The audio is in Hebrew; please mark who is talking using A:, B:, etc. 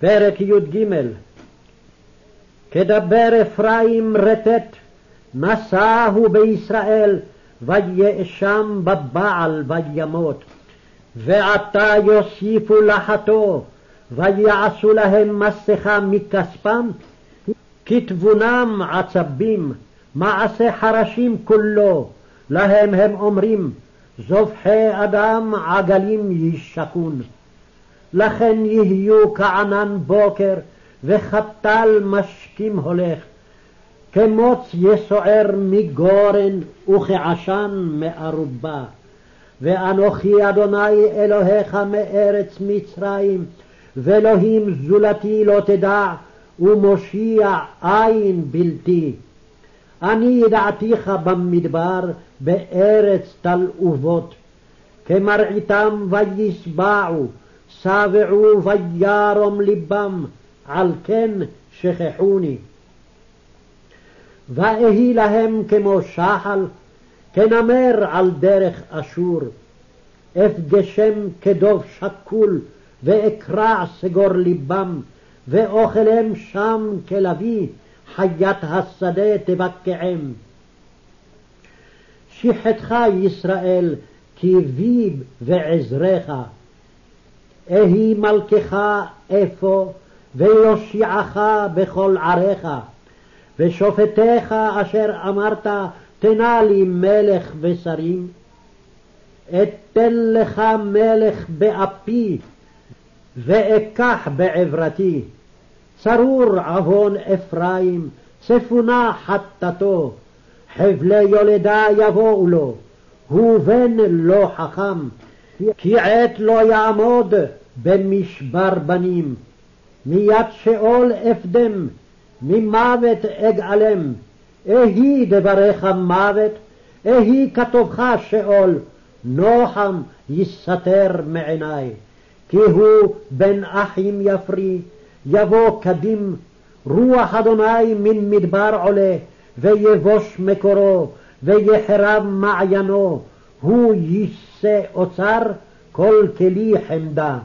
A: פרק י"ג כדבר אפרים רטט, נשאהו בישראל, ויאשם בבעל וימות. ועתה יוסיפו לחתו, ויעשו להם מסכה מכספם, כתבונם עצבים, מעשה חרשים כולו, להם הם אומרים, זובחי אדם עגלים יישקון. לכן יהיו כענן בוקר, וכטל משכים הולך. כמוץ יסוער מגורן, וכעשן מארובה. ואנוכי אדוני אלוהיך מארץ מצרים, ואלוהים זולתי לא תדע, ומושיע אין בלתי. אני ידעתיך במדבר, בארץ תלעובות. כמרעיתם וישבעו, שבעו וירום לבם, על כן שכחוני. ואהי להם כמו שחל, כנמר על דרך אשור. אפגשם כדוב שקול, ואקרע סגור לבם, ואוכלם שם כלביא, חיית השדה תבקעם. שחתך ישראל, כי ביב ועזרך. אהי מלכך אפוא, ויושיעך בכל עריך. ושופטיך אשר אמרת, תנה לי מלך ושרים. אתן לך מלך באפי, ואקח בעברתי. צרור עוון אפרים, צפונה חטאתו, חבלי יולדה יבואו לו, הוא בן לא חכם, כי עת לא יעמוד במשבר בנים. מיד שאול אפדם, ממוות אגאלם. אהי דבריך מוות, אהי כתובך שאול, נוחם יסתר מעיני. כי הוא בן אחים יפרי, יבוא קדים, רוח אדוני מן מדבר עולה, ויבוש מקורו, ויחרב מעיינו, הוא יישא אוצר, כל כלי חמדה.